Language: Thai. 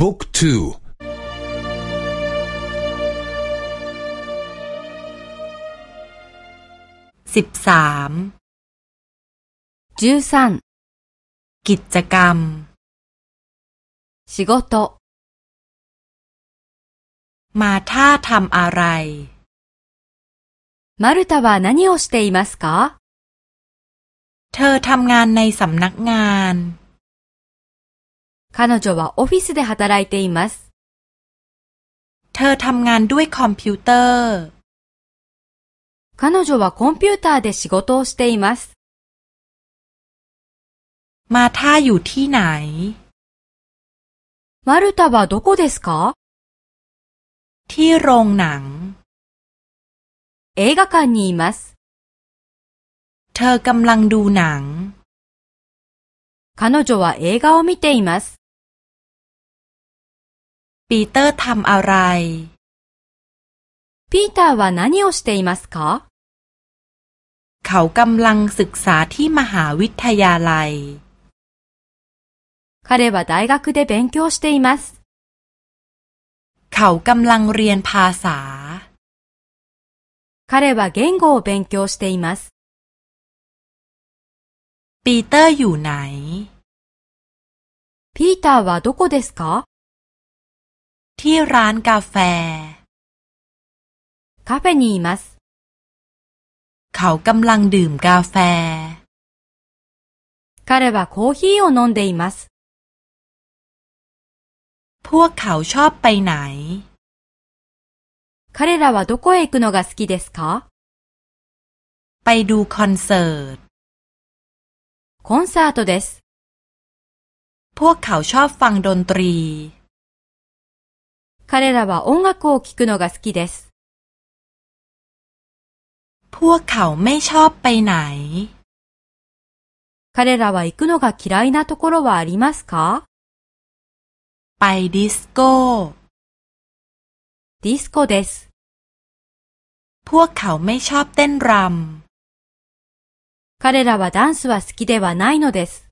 บุ๊กทูสิบสามกิจกรรม仕事มาท่าทำอะไรマルタは何をしていますかเธอทำงานในสำนักงาน 彼女はオフィスで働いています。เธอทำงานด้วยคอมพิวเตอร์ 彼女はコンピューターで仕事をしています。มาท่าอยู่ที่ไหนマルタはどこですかที่โรงหนัง映画館にいます。เธอกำลังดูหนัง彼女は映画を見ています。 ปีเตอร์ทำอะไร ปีเตอร์ว่は何をしていますかเขากำลังศึกษาที่มหาวิทยาลัย彼は大学で勉強していますเขากำลังเรียนภาษา彼は言語を勉強していますปีเตอร์อยู่ไหนปีเตอร์はどこですか ที่ร้านกาแฟカフェにいます。เขากำลังดื่มกาแฟ彼はコーヒーを飲んでいます。พวกเขาชอบไปไหน彼らはどこへ行くのが好きですかไปดูคอนเสิร์ตコンサートです。พวกเขาชอบฟังดนตรี 彼らは音楽を聴くのが好きです。彼らは行くのが嫌いなところはありますか？ディスコ。ディスコです。彼らはダンスは好きではないのです。